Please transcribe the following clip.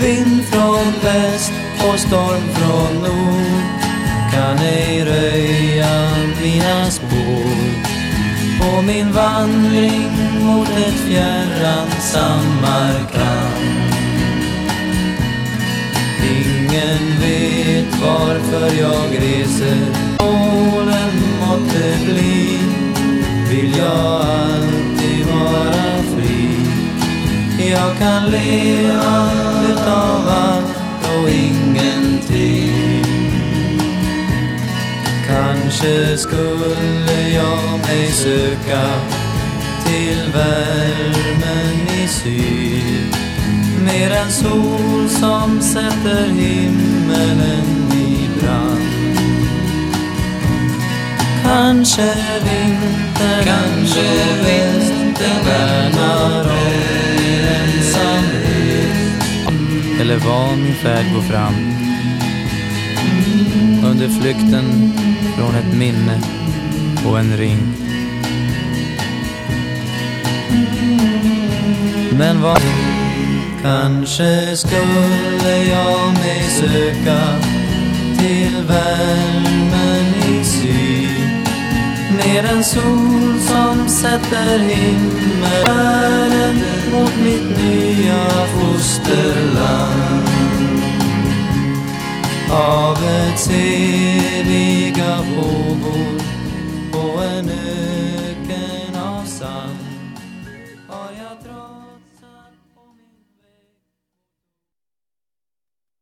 Vind från väst och storm från nord. Kan ej röja mina spår. På min vandring mot ett fjärran Samarkand. Ingen vet varför jag reser, målen måtte bli, vill jag Jag kan leva utav allt och ingenting. Kanske skulle jag mig söka till värmen i syd Mer en sol som sätter himmelen i brand Kanske vintern, kanske vintern värnar Eller var min färd går fram under flykten från ett minne och en ring. Men vad Kanske skulle jag mig söka till värmen i syd Mer en sol som sätter himmelen mot mitt nya fosterland. Havets heliga vågor